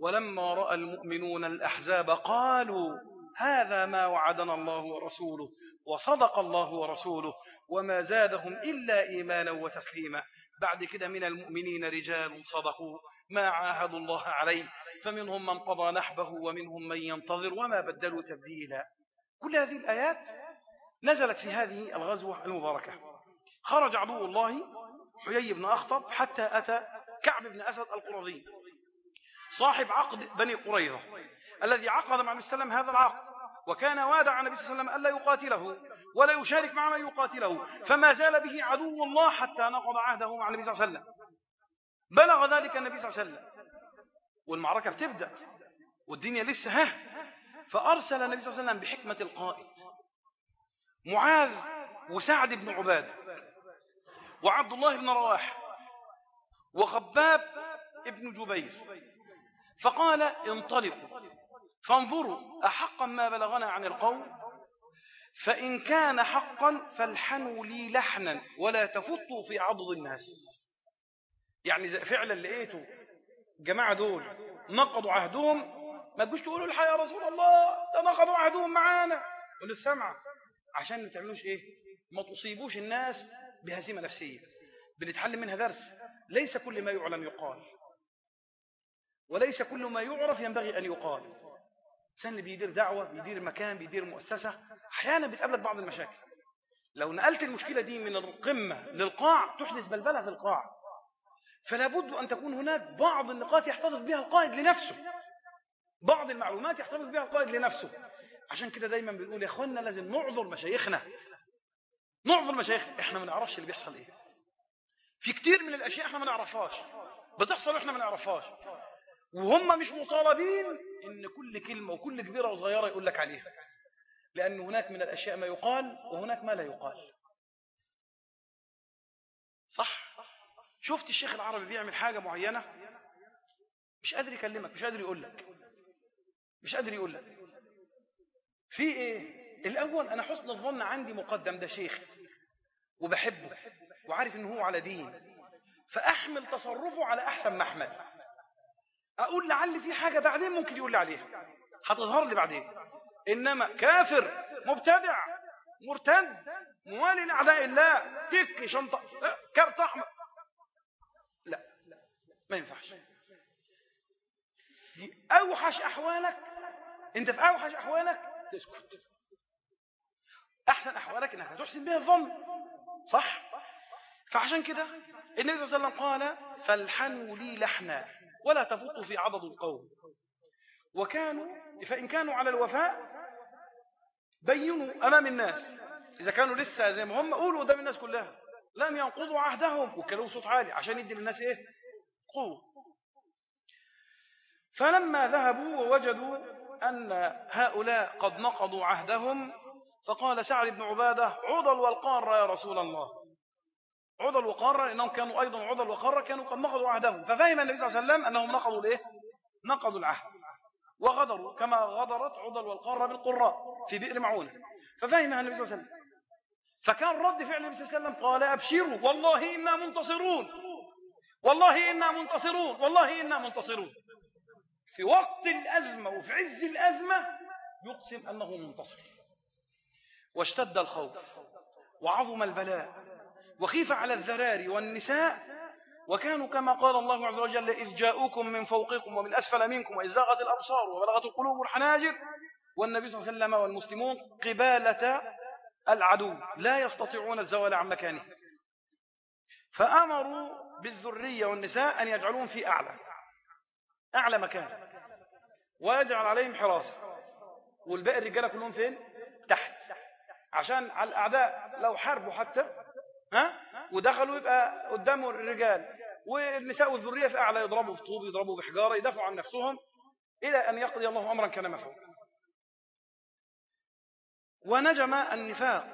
Speaker 1: ولما رأى المؤمنون الأحزاب قالوا هذا ما وعدنا الله ورسوله وصدق الله ورسوله وما زادهم إلا إيمانا وتسليما. بعد كده من المؤمنين رجال صدقوا ما عاهدوا الله عليه. فمنهم من قضى نحبه ومنهم من ينتظر وما بدلوا تبديلا. كل هذه الآيات نزلت في هذه الغزوة المباركة. خرج عدو الله حيي بن أخطب حتى أتى كعب بن أسد القرظي صاحب عقد بني قريظة الذي عقد مع النبي صلى الله عليه وسلم هذا العقد وكان وادع النبي صلى الله عليه وسلم ألا يقاتله ولا يشارك معنا يقاتله فما زال به عدو الله حتى نقض عهده مع النبي صلى الله عليه وسلم. بلغ ذلك النبي صلى الله عليه وسلم والمعركة بتبدأ والدنيا لسه ها فأرسل النبي صلى الله عليه وسلم بحكمة القائد معاذ وسعد بن عبادة. وعبد الله بن رواح وخباب ابن جبير. فقال انطلقوا فانظروا أحقا ما بلغنا عن القوم؟ فإن كان حقا فالحنوا لي لحنا ولا تفطوا في عضد الناس. يعني فعلا لقيتوا جماعة دول نقضوا عهدهم ما تجوش تقولوا الحق يا رسول الله ده نقضوا عهدهم معانا. قل السمع عشان ما تعملوش إيه؟ ما تصيبوش الناس بهزيمة نفسية. بنتعلم منها درس. ليس كل ما يعلم يقال. وليس كل ما يعرف ينبغي أن يقال. اللي بيدير دعوة بيدير مكان بيدير مؤسسة أحيانا بتقابلك بعض المشاكل. لو نقلت المشكلة دي من القمة للقاع تحدث بلبلة في القاع. فلا بد أن تكون هناك بعض النقاط يحتفظ بها القائد لنفسه. بعض المعلومات يحتفظ بها القائد لنفسه. عشان كده دايما بنقول يا إخوانا لازم نعذر مشايخنا. نعذر مشايخنا إحنا ما نعرفش اللي بيحصل إيه. في كتير من الأشياء إحنا ما نعرفهاش. بتحصل وإحنا ما نعرفهاش. وهم مش مطالبين إن كل كلمة وكل كبيرة وصغيرة يقول لك عليها. لأن هناك من الأشياء ما يقال وهناك ما لا يقال. صح؟ شفت الشيخ العربي بيعمل حاجة معينة؟ مش قادر يكلمك مش قادر يقول لك. مش قادر يقول لك. في إيه؟ الأول أنا حسن الظن عندي مقدم ده شيخ وبحبه وعارف ان هو على دين فأحمل تصرفه على أحسن محمل أقول لعل في حاجة بعدين ممكن يقول لي عليها. هتظهر لي بعدين. إنما كافر مبتدع مرتد موالي لأعداء الله تك شنطة كارت أحمر. لا ما ينفعش. في أوحش أحوالك. أنت في أوحش أحوالك تسكت. أحسن أحوالك إنك هتحسن بها الظن. صح؟ فعشان كده النبي صلى الله عليه وسلم قال فالحنوا لي لحنا ولا تفوتوا في عضد القوم. وكانوا فإن كانوا على الوفاء بينوا أمام الناس. إذا كانوا لسه زي ما هم قولوا قدام الناس كلها. لم ينقضوا عهدهم. وكانوا صوت عالي عشان يدي للناس إيه؟ قوة. فلما ذهبوا ووجدوا أن هؤلاء قد نقضوا عهدهم فقال سعد بن عبادة عضل والقارة يا رسول الله. عضل وقارة إنهم كانوا أيضا عضل وقارة كانوا قد نقضوا عهدهم. ففهم النبي صلى الله عليه وسلم أنهم نقضوا الإيه؟ نقضوا العهد. وغدروا كما غدرت عضل والقارة بالقراء في بئر معونة. ففهمها النبي صلى الله عليه وسلم. فكان رد فعل النبي صلى الله عليه وسلم قال أبشروا والله إنا منتصرون. والله إنا منتصرون والله إنا منتصرون. في وقت الأزمة وفي عز الأزمة يقسم أنه منتصر. واشتد الخوف وعظم البلاء وخيف على الذرار والنساء وكانوا كما قال الله عز وجل إذ جاءوكم من فوقكم ومن أسفل منكم وإذ زاغت الأبصار وبلغت القلوب الحناجر والنبي صلى الله عليه وسلم والمسلمون قبالة العدو لا يستطيعون الزوال عن مكانه. فأمروا بالذرية والنساء أن يجعلون في أعلى أعلى مكان ويجعل عليهم حراسة. والباقي الرجالة كلهم فين؟ تحت. عشان على الأعداء لو حاربوا حتى ها؟ ودخلوا يبقى قدامه الرجال. والنساء والذرية في أعلى يضربوا بطوب يضربوا بحجارة يدافعوا عن نفسهم إلى أن يقضي الله أمرا كان مفعولا ونجم النفاق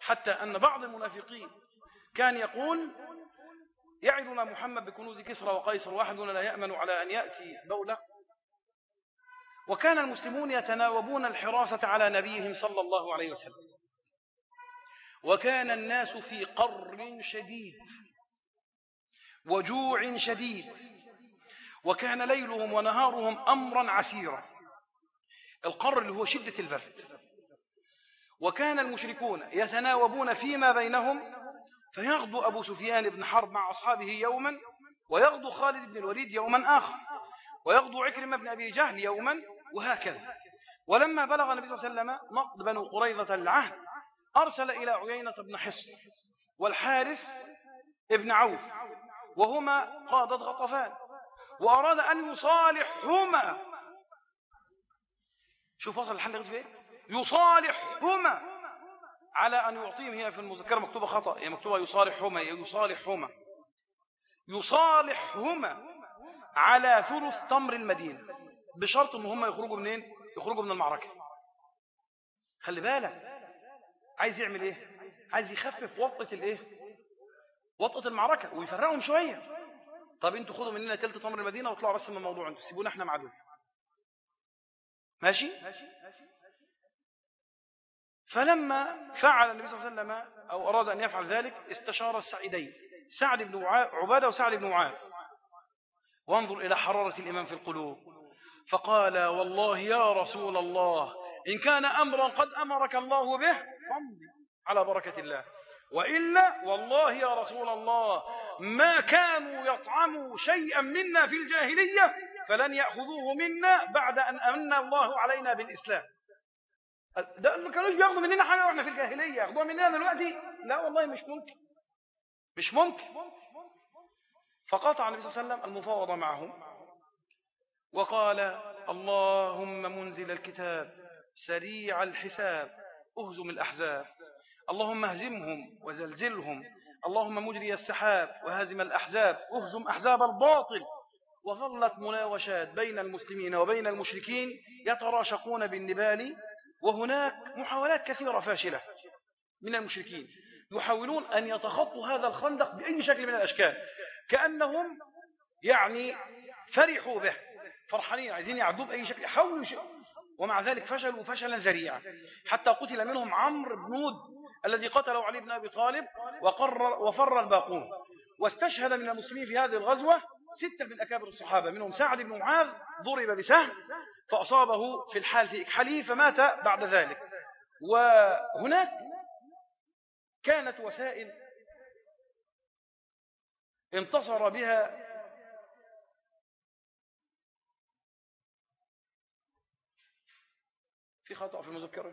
Speaker 1: حتى أن بعض المنافقين كان يقول يعدنا محمد بكنوز كسرى وقيصر واحدنا لا يأمن على أن يأتي دولة وكان المسلمون يتناوبون الحراسة على نبيهم صلى الله عليه وسلم. وكان الناس في قر شديد وجوع شديد وكان ليلهم ونهارهم أمرا عسيرا. القر اللي هو شدة البرد. وكان المشركون يتناوبون فيما بينهم فيغدو أبو سفيان بن حرب مع أصحابه يوما ويغدو خالد بن الوليد يوما آخر ويغدو عكرمة بن أبي جهل يوما وهكذا. ولما بلغ النبي صلى الله عليه وسلم نقض بنو قريظة العهد أرسل إلى عيينة بن حصن والحارث ابن عوف وهما قادة غطفان وأراد أن يصالحهما. شوف وصل الحل فين؟ يصالحهما على أن يعطيهم هي في المذكرة مكتوبة خطأ هي مكتوبة يصالحهما يصالحهما. يصالحهما على ثلث تمر المدينة. بشرط إن هم يخرجوا منين؟ يخرجوا من المعركة. خلي بالك. عايز يعمل إيه؟ عايز يخفف وطأة الإيه؟ وطأة المعركة ويفرقهم شوية. طب أنتوا خدوا مننا تلت تمر المدينة واطلعوا بس من الموضوع أنتوا سيبونا إحنا مع دول. ماشي؟ فلما فعل النبي صلى الله عليه وسلم أو أراد أن يفعل ذلك استشار السعيدين سعد بن عبادة وسعد بن معاذ وانظر إلى حرارة الإمام في القلوب. فقال والله يا رسول الله إن كان أمرا قد أمرك الله به فامضي على بركة الله. وإلا والله يا رسول الله ما كانوا يطعموا شيئا منا في الجاهلية فلن يأخذوه منا بعد أن أمن الله علينا بالإسلام. ده ما كانوش بياخدوا مننا حاجة وإحنا في الجاهلية ياخدوها مننا دلوقتي؟ لا والله مش ممكن. مش ممكن. فقطع النبي صلى الله عليه وسلم المفاوضة معهم. وقال اللهم منزل الكتاب سريع الحساب أهزم الأحزاب. اللهم اهزمهم وزلزلهم. اللهم مجري السحاب وهازم الأحزاب. أهزم أحزاب الباطل. وظلت مناوشات بين المسلمين وبين المشركين يتراشقون بالنبال وهناك محاولات كثيرة فاشلة من المشركين يحاولون أن يتخطوا هذا الخندق بأي شكل من الأشكال. كأنهم يعني فرحوا به. فرحانين عايزين يعدوه بأي شكل. حاولوا شيء ومع ذلك فشلوا فشلا ذريعا. حتى قتل منهم عمرو بن نود الذي قتله علي بن أبي طالب وقرر وفر الباقون. واستشهد من المسلمين في هذه الغزوة ستة من أكابر الصحابة. منهم سعد بن معاذ ضرب بسهم فأصابه في الحال في إكحله فمات بعد ذلك. وهناك كانت وسائل انتصر بها في خطأ في المذكرة؟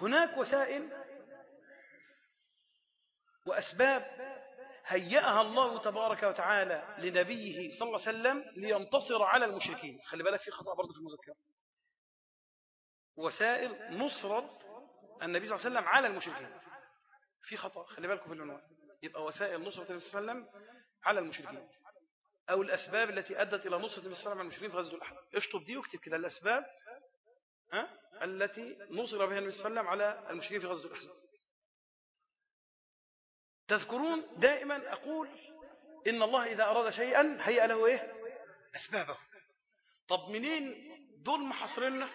Speaker 1: هناك وسائل وأسباب هيأها الله تبارك وتعالى لنبيه صلى الله عليه وسلم لينتصر على المشركين. خلي بالك في خطأ برضه في المذكرة. وسائل نصرة النبي صلى الله عليه وسلم على المشركين. في خطأ خلي بالكم في العنوان. يبقى وسائل نصرة النبي صلى الله عليه وسلم على المشركين. أو الأسباب التي أدت إلى نصرة النبي صلى الله عليه وسلم على المشركين في غزوة الأحد. اشطب دي واكتب كده الأسباب ها التي نصر بها النبي صلى الله عليه وسلم على المشركين في غزوة الأحزاب تذكرون دائما أقول إن الله إذا أراد شيئا هيأ له إيه؟ أسبابه. طب منين دول محصرنا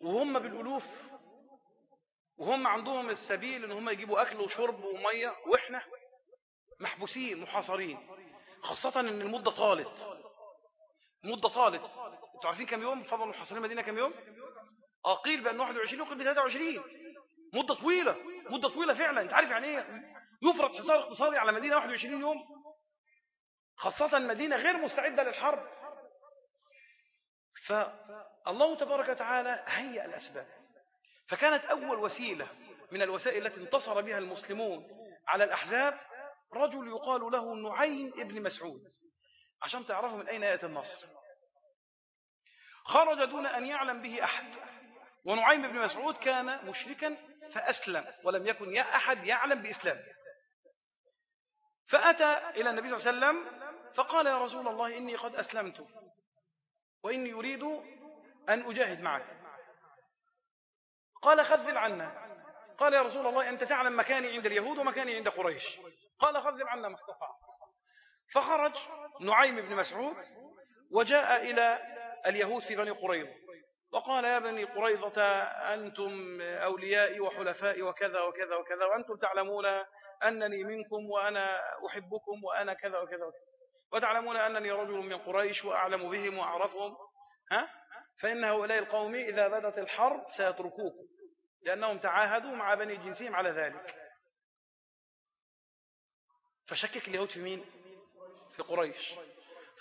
Speaker 1: وهم بالألوف وهم عندهم السبيل إن هم يجيبوا أكل وشرب ومية وإحنا محبوسين محاصرين. خاصة إن المدة طالت. مدة طالت. أنتوا عارفين كم يوم؟ فضلوا محاصرين المدينة كم يوم؟ أقيل بأن 21 يقيل ب 23 مدة طويلة. مدة طويلة فعلا. أنت عارف يعني إيه؟ يفرض حصار اقتصادي على مدينة 21 يوم. خاصة مدينة غير مستعدة للحرب. فالله تبارك وتعالى هيأ الأسباب. فكانت أول وسيلة من الوسائل التي انتصر بها المسلمون على الأحزاب رجل يقال له نعيم ابن مسعود. عشان تعرفوا من أين يأتي النصر. خرج دون أن يعلم به أحد. ونعيم بن مسعود كان مشركا فأسلم ولم يكن أحد يعلم بإسلام. فأتى إلى النبي صلى الله عليه وسلم فقال يا رسول الله إني قد أسلمت وإني أريد أن أجاهد معك. قال خذل عنا. قال يا رسول الله أنت تعلم مكاني عند اليهود ومكاني عند قريش. قال خذل عنا ما استطاع. فخرج نعيم بن مسعود وجاء إلى اليهود في بني قريظة. وقال يا بني قريظة أنتم أوليائي وحلفائي وكذا وكذا وكذا وأنتم تعلمون أنني منكم وأنا أحبكم وأنا كذا وكذا وكذا. وتعلمون أنني رجل من قريش وأعلم بهم وأعرفهم. ها؟ فإن هؤلاء القوم إذا بدت الحرب سيتركوكم. لأنهم تعاهدوا مع بني جنسهم على ذلك. فشكك اليهود في مين؟ في قريش.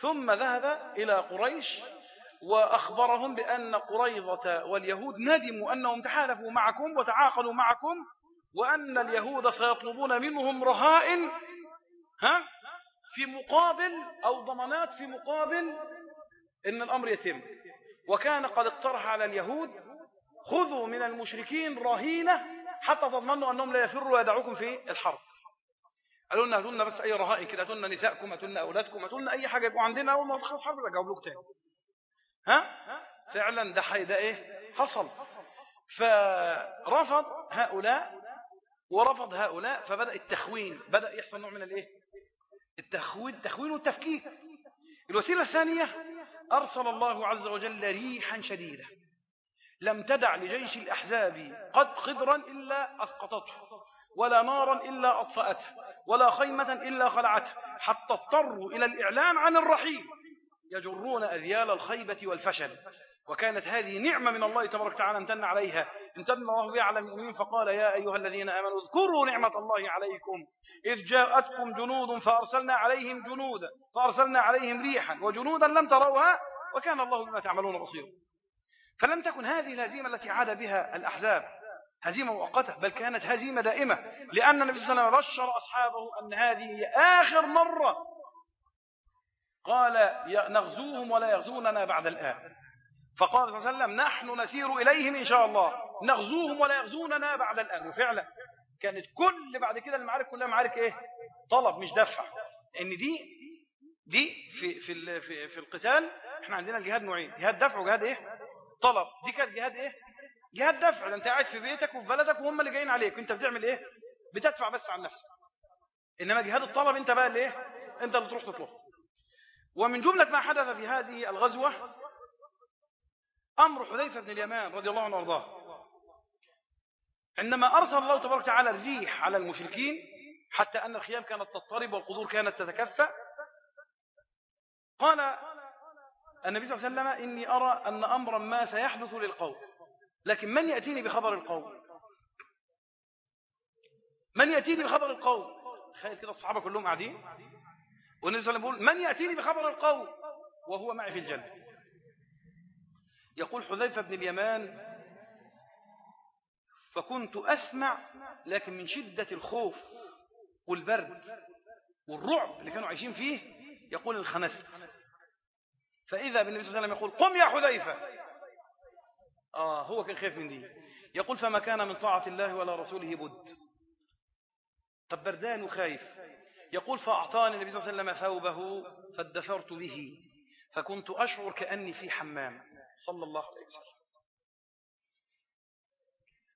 Speaker 1: ثم ذهب إلى قريش وأخبرهم بأن قريضة واليهود ندموا أنهم تحالفوا معكم وتعاقلوا معكم وأن اليهود سيطلبون منهم رهائن ها؟ في مقابل أو ضمانات في مقابل أن الأمر يتم. وكان قد اقترح على اليهود خذوا من المشركين رهينة حتى تضمنوا أنهم لا يفروا ويدعوكم في الحرب. قالوا لنا هاتوا بس أي رهائن كده هاتوا نساءكم هاتوا أولادكم هاتوا أي حاجة يبقوا عندنا أول ما تخلص حرب يجاوب لكم تاني. ها؟ فعلا ده ده إيه؟ حصل. فرفض هؤلاء ورفض هؤلاء فبدأ التخوين بدأ يحصل نوع من الإيه؟ التخوين التخوين والتفكيك. الوسيلة الثانية أرسل الله عز وجل ريحا شديدة لم تدع لجيش الأحزاب قد خضرا إلا أسقطته ولا نارا إلا أطفأته ولا خيمة إلا خلعته حتى اضطروا إلى الإعلان عن الرحيل. يجرون أذيال الخيبة والفشل. وكانت هذه نعمة من الله تبارك وتعالى امتن عليها. امتن الله على المؤمنين فقال يا أيها الذين آمنوا اذكروا نعمة الله عليكم. إذ جاءتكم جنود فأرسلنا عليهم جنودا فأرسلنا عليهم ريحا وجنودا لم تروها وكان الله بما تعملون بصيرا. فلم تكن هذه الهزيمة التي عاد بها الأحزاب هزيمة مؤقتة بل كانت هزيمة دائمة لأن النبي صلى الله عليه وسلم بشر أصحابه أن هذه هي آخر مرة. قال نغزوهم ولا يغزوننا بعد الآن. فقال صلى الله عليه وسلم نحن نسير إليهم إن شاء الله. نغزوهم ولا يغزوننا بعد الآن. وفعلا كانت كل بعد كده المعارك كلها معارك إيه؟ طلب مش دفع. إن دي دي في في في, في القتال إحنا عندنا الجهاد نوعين جهاد دفع وجهاد إيه؟ طلب. دي كانت جهاد إيه؟ جهاد دفع. ده أنت قاعد في بيتك وفي بلدك وهم اللي جايين عليك. أنت بتعمل إيه؟ بتدفع بس عن نفسك. إنما جهاد الطلب أنت بقى اللي إيه؟ أنت اللي تروح تطلب. ومن جملة ما حدث في هذه الغزوة أمر حذيفة بن اليمان رضي الله عنه وأرضاه. عندما أرسل الله تبارك وتعالى الريح على المشركين حتى أن الخيام كانت تضطرب والقدور كانت تتكفى قال النبي صلى الله عليه وسلم إني أرى أن أمرا ما سيحدث للقوم. لكن من يأتيني بخبر القوم؟ من يأتيني بخبر القوم؟ تخيل كده الصحابة كلهم قاعدين. والنبي صلى الله عليه وسلم يقول من يأتيني بخبر القوم؟ وهو معي في الجنة. يقول حذيفة بن اليمان فكنت أسمع لكن من شدة الخوف والبرد والرعب اللي كانوا عايشين فيه يقول الخنست. فإذا بالنبي صلى الله عليه وسلم يقول قم يا حذيفة. آه هو كان خايف من دي. يقول فما كان من طاعة الله ولا رسوله بد. طب بردان وخايف. يقول فأعطاني النبي صلى الله عليه وسلم ثوبه فادثرت به. فكنت أشعر كأني في حمام. صلى الله عليه وسلم.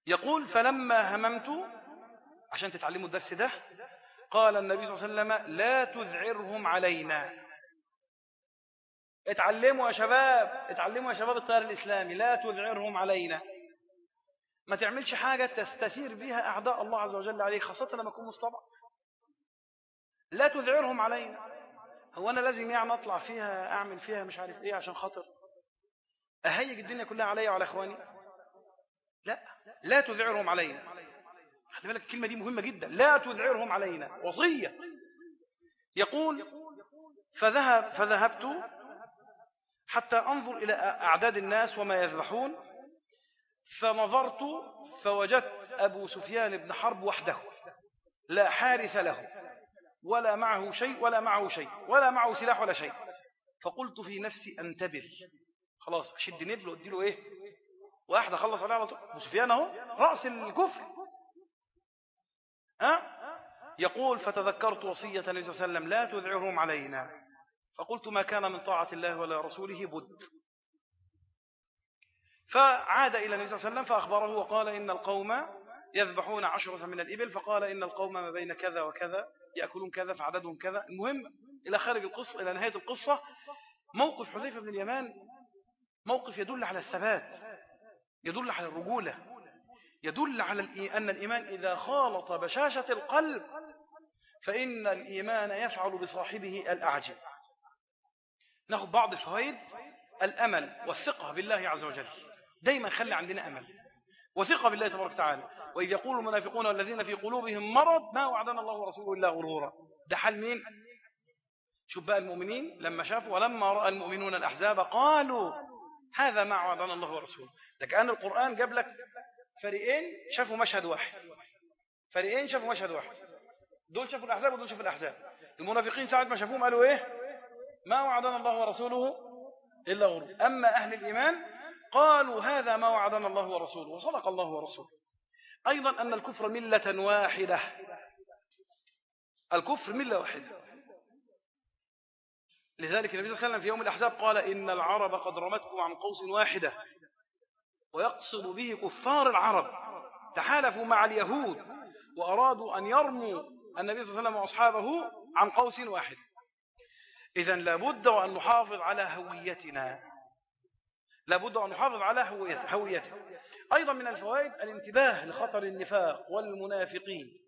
Speaker 1: يقول فلما هممت عشان تتعلموا الدرس ده قال النبي صلى الله عليه وسلم لا تذعرهم علينا. اتعلموا يا شباب اتعلموا يا شباب الطيار الإسلامي لا تذعرهم علينا. ما تعملش حاجة تستثير بها أعداء الله عز وجل عليك خاصة لما يكون مستضعف لا تذعرهم علينا. هو أنا لازم يعني أطلع فيها أعمل فيها مش عارف إيه عشان خاطر أهيج الدنيا كلها علي وعلى إخواني؟ لا لا تذعرهم علينا. خلي بالك الكلمة دي مهمة جدا. لا تذعرهم علينا. وصية. يقول فذهب فذهبت حتى أنظر إلى أعداد الناس وما يذبحون فنظرت فوجدت أبو سفيان بن حرب وحده لا حارس له ولا معه شيء ولا معه شيء ولا معه سلاح ولا شيء. فقلت في نفسي أنتبر خلاص أشد نبل وأديله إيه؟ وأحد خلص عليه على طول. أبو سفيان أهو رأس الكفر. ها؟ يقول فتذكرت وصية النبي صلى الله عليه وسلم لا تذعرهم علينا. فقلت ما كان من طاعة الله ولا رسوله بد. فعاد إلى النبي صلى الله عليه وسلم فأخبره وقال إن القوم يذبحون عشرة من الإبل فقال إن القوم ما بين كذا وكذا يأكلون كذا فعددهم كذا. المهم إلى خارج القصة إلى نهاية القصة موقف حذيفة بن اليمان موقف يدل على الثبات يدل على الرجولة يدل على أن الإيمان إذا خالط بشاشة القلب فإن الإيمان يفعل بصاحبه الأعجب. ناخذ بعض الفوائد الأمل والثقة بالله عز وجل. دايما خلي عندنا أمل. وثقة بالله تبارك وتعالى. وإذ يقول المنافقون والذين في قلوبهم مرض ما وعدنا الله ورسوله إلا غرورا. ده حال مين؟ شوف بقى المؤمنين لما شافوا ولما رأى المؤمنون الأحزاب قالوا هذا ما وعدنا الله ورسوله. ده كأن القرآن جاب لك فريقين شافوا مشهد واحد. فريقين شافوا مشهد واحد. دول شافوا الأحزاب ودول شافوا الأحزاب. المنافقين ساعة ما شافوهم قالوا إيه؟ ما وعدنا الله ورسوله إلا غرور. أما أهل الإيمان قالوا هذا ما وعدنا الله ورسوله وصدق الله ورسوله. أيضا أن الكفر ملة واحدة. الكفر ملة واحدة. لذلك النبي صلى الله عليه وسلم في يوم الأحزاب قال إن العرب قد رمتكم عن قوس واحدة ويقصد به كفار العرب. تحالفوا مع اليهود وأرادوا أن يرموا النبي صلى الله عليه وسلم وأصحابه عن قوس واحد. إذا لابد أن نحافظ على هويتنا. لابد أن نحافظ على هويتنا. أيضا من الفوائد الانتباه لخطر النفاق والمنافقين.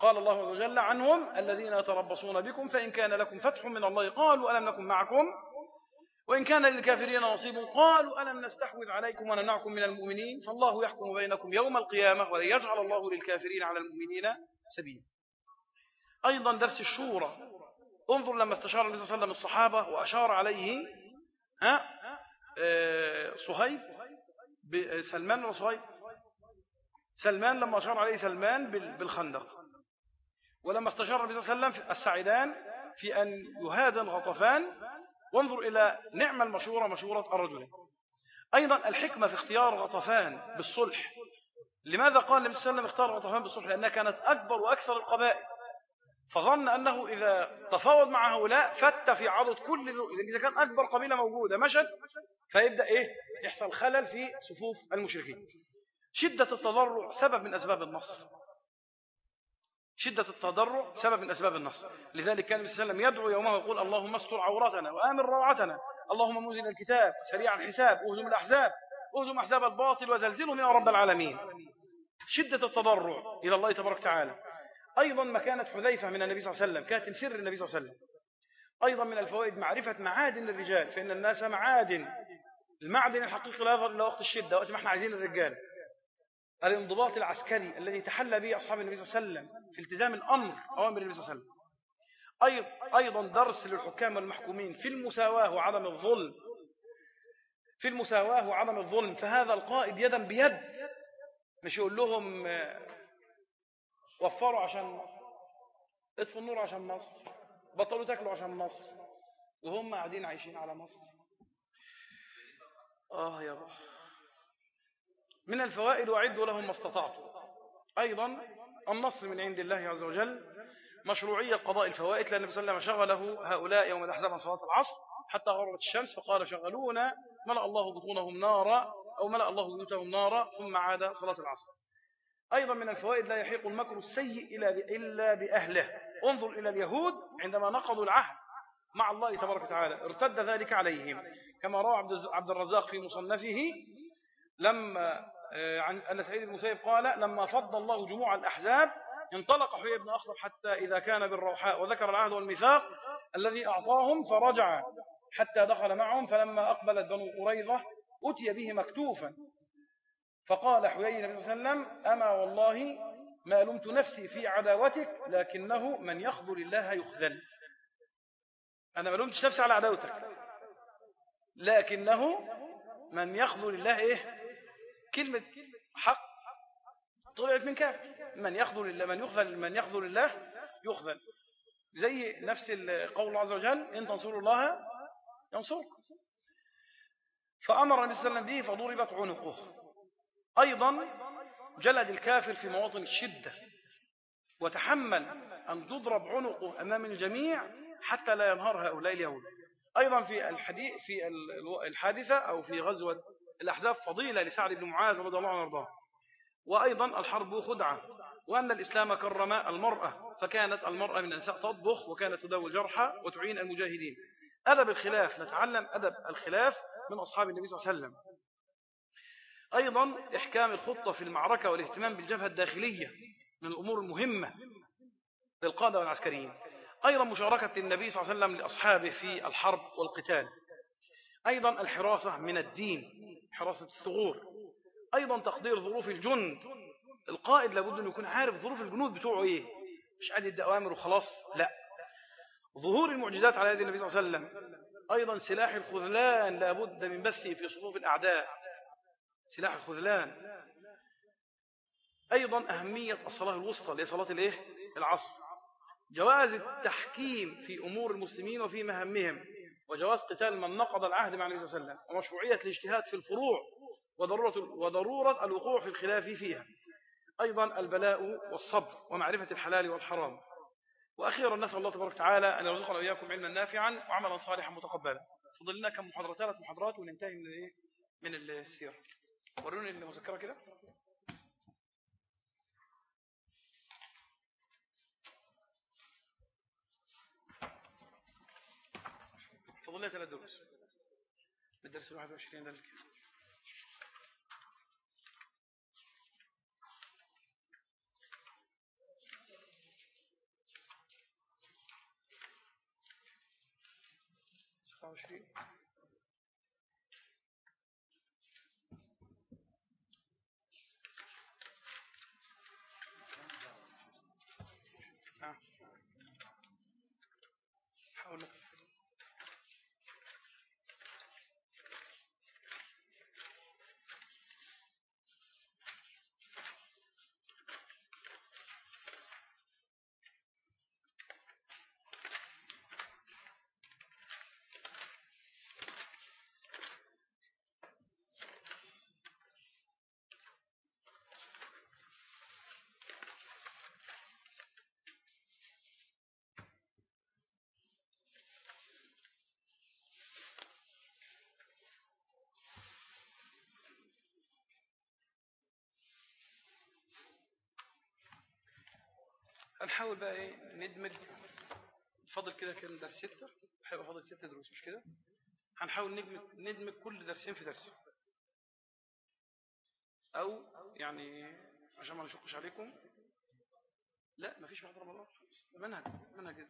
Speaker 1: قال الله عز وجل عنهم الذين يتربصون بكم فإن كان لكم فتح من الله قالوا ألم نكن معكم؟ وإن كان للكافرين نصيب قالوا ألم نستحوذ عليكم ونمنعكم من المؤمنين؟ فالله يحكم بينكم يوم القيامة ولن يجعل الله للكافرين على المؤمنين سبيل أيضا درس الشورى. انظر لما استشار النبي صلى الله عليه وسلم الصحابة وأشار عليه ها؟ آه، صهيب سلمان وصهيب سلمان لما أشار عليه سلمان بالخندق. ولما استشار النبي صلى الله عليه وسلم السعيدان في أن يهادن غطفان وانظر إلى نعم المشورة مشورة الرجل. أيضا الحكمة في اختيار غطفان بالصلح. لماذا قال النبي صلى الله عليه وسلم اختار غطفان بالصلح؟ لأنها كانت أكبر وأكثر القبائل. فظن أنه إذا تفاوض مع هؤلاء فت في عضد كل إذا كان أكبر قبيلة موجودة مشت فيبدأ إيه؟ يحصل خلل في صفوف المشركين. شدة التضرع سبب من أسباب النصر. شدة التضرع سبب من أسباب النصر. لذلك كان النبي صلى الله عليه وسلم يدعو يومه ويقول اللهم استر عورتنا وآمن روعتنا. اللهم منزل الكتاب سريع الحساب اهزم الأحزاب اهزم أحزاب الباطل وزلزلهم يا رب العالمين. شدة التضرع إلى الله تبارك وتعالى. أيضا مكانة حذيفة من النبي صلى الله عليه وسلم كانت سر النبي صلى الله عليه وسلم. أيضا من الفوائد معرفة معادن الرجال فإن الناس معادن. المعدن الحقيقي لا يظهر إلا وقت الشدة وقت ما إحنا عايزين الرجال. الانضباط العسكري الذي تحلى به أصحاب النبي صلى الله عليه وسلم في التزام الأمر أوامر النبي صلى الله عليه وسلم. أيضا درس للحكام والمحكومين في المساواة وعدم الظلم. في المساواة وعدم الظلم فهذا القائد يدا بيد. مش يقول لهم وفروا عشان اطفوا النور عشان مصر بطلوا تاكلوا عشان مصر وهم قاعدين عايشين على مصر. آه يا رب. من الفوائد وعدوا لهم ما استطعتوا أيضا النصر من عند الله عز وجل مشروعية قضاء الفوائد لأن النبي صلى الله عليه وسلم شغله هؤلاء يوم الأحزاب عن صلاة العصر حتى غربت الشمس فقال شغلونا ملأ الله بطونهم نارا أو ملأ الله بيوتهم نارا ثم عاد صلاة العصر. أيضا من الفوائد لا يحيق المكر السيء إلا بأهله. انظر إلى اليهود عندما نقضوا العهد مع الله تبارك وتعالى. ارتد ذلك عليهم. كما روى عبد الرزاق في مصنفه لما آه، عن أن سعيد بن مسيب قال لما فض الله جموع الأحزاب انطلق حيي بن أخطب حتى إذا كان بالروحاء وذكر العهد والميثاق الذي أعطاهم فرجع حتى دخل معهم فلما أقبلت بنو قريظة أتي به مكتوفا. فقال حيي النبي صلى الله عليه وسلم أما والله ما لمت نفسي في عداوتك لكنه من يخذل الله يخذل. أنا ما لمتش نفسي على عداوتك لكنه من يخذل الله إيه؟ كلمة حق طلعت من كاف. من يخذل الله من يخذل من يخذل الله يخذل. زي نفس قول الله عز وجل إن تنصروا الله ينصركم. فأمر النبي صلى الله عليه وسلم به فضربت عنقه. أيضا جلد الكافر في مواطن الشدة وتحمل أن تضرب عنقه أمام الجميع حتى لا ينهار هؤلاء اليهود. أيضا في الحديث في الحادثة أو في غزوة الأحزاب فضيلة لسعد بن معاذ رضي الله عنه وأرضاه. وأيضا الحرب خدعة وأن الإسلام كرم المرأة فكانت المرأة من النساء تطبخ وكانت تداوي جرحى وتعين المجاهدين. أدب الخلاف نتعلم أدب الخلاف من أصحاب النبي صلى الله عليه وسلم. أيضا إحكام الخطة في المعركة والاهتمام بالجبهة الداخلية من الأمور المهمة للقادة والعسكريين. أيضا مشاركة النبي صلى الله عليه وسلم لأصحابه في الحرب والقتال. أيضا الحراسة من الدين حراسة الثغور. أيضا تقدير ظروف الجند. القائد لابد أن يكون عارف ظروف الجنود بتوعه إيه. مش قاعد يدي أوامر وخلاص لا. ظهور المعجزات على يد النبي صلى الله عليه وسلم. أيضا سلاح الخذلان لابد من بثه في صفوف الأعداء. سلاح الخذلان. أيضا أهمية الصلاة الوسطى اللي هي صلاة الإيه؟ العصر. جواز التحكيم في أمور المسلمين وفي مهمهم وجواز قتال من نقض العهد مع النبي صلى الله عليه وسلم ومشروعية الاجتهاد في الفروع وضرورة, وضرورة الوقوع في الخلاف فيها. أيضا البلاء والصبر ومعرفة الحلال والحرام. وأخيرا نسأل الله تبارك وتعالى أن يرزقنا وإياكم علما نافعا وعملا صالحا متقبلا. فضل لنا كم محاضرة ثلاث محاضرات وننتهي من؟ من السير. وروني المذكرة كده. فضل لنا ثلاث دروس. الدرس الواحد وعشرين ده الكلام وعشرين. فنحاول بقى إيه ندمج. فاضل كده كام درس ستة. هيبقى فاضل ستة دروس مش كده؟ هنحاول ندمج ندمج كل درسين في درس. أو يعني عشان ما نشقش عليكم لا مفيش بعد رمضان منهج منهج